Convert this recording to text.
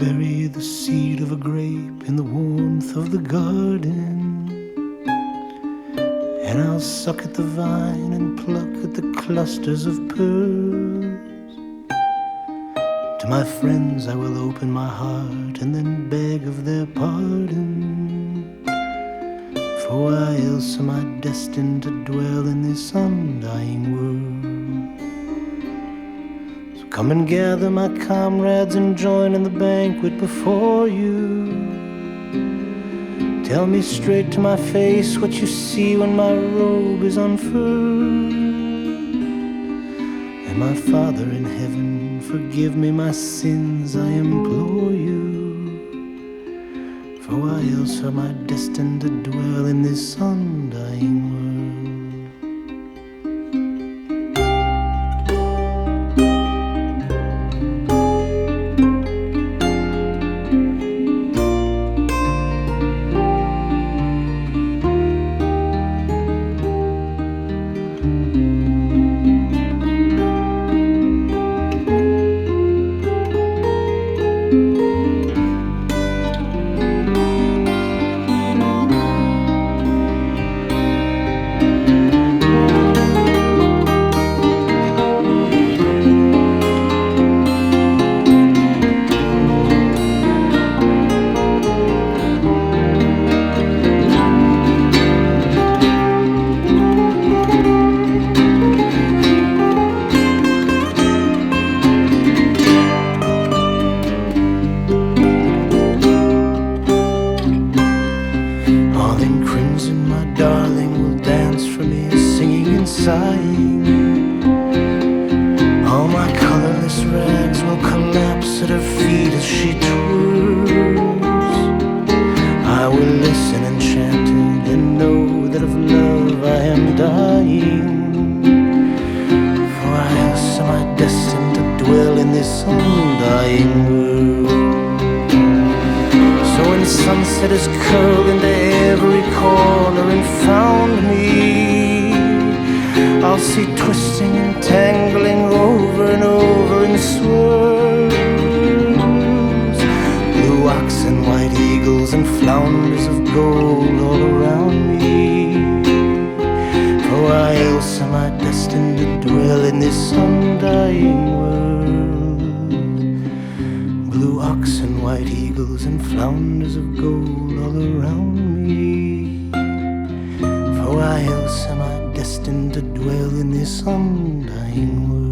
bury the seed of a grape in the warmth of the garden. And I'll suck at the vine and pluck at the clusters of pearls. To my friends I will open my heart and then beg of their pardon. For why else am I destined to dwell in this undying world? Come and gather my comrades and join in the banquet before you. Tell me straight to my face what you see when my robe is unfurled. And my Father in heaven, forgive me my sins, I implore you. For why else am I destined to dwell in this undying world? All in crimson, my darling will dance for me, singing and sighing. All my colorless rags will collapse at her feet as she twirls. I will listen enchanted and know that of love I am dying. For else am I destined to dwell in this undying world? So when sunset is curled into every corner and found me, I'll see twisting and tangling over and over in swirls. Blue oxen, white eagles, and flounders of gold all around me. For why else am I destined to dwell in this undying world? Blue oxen, white eagles, and flounders of gold all around me. For why else am I destined to dwell in this undying world?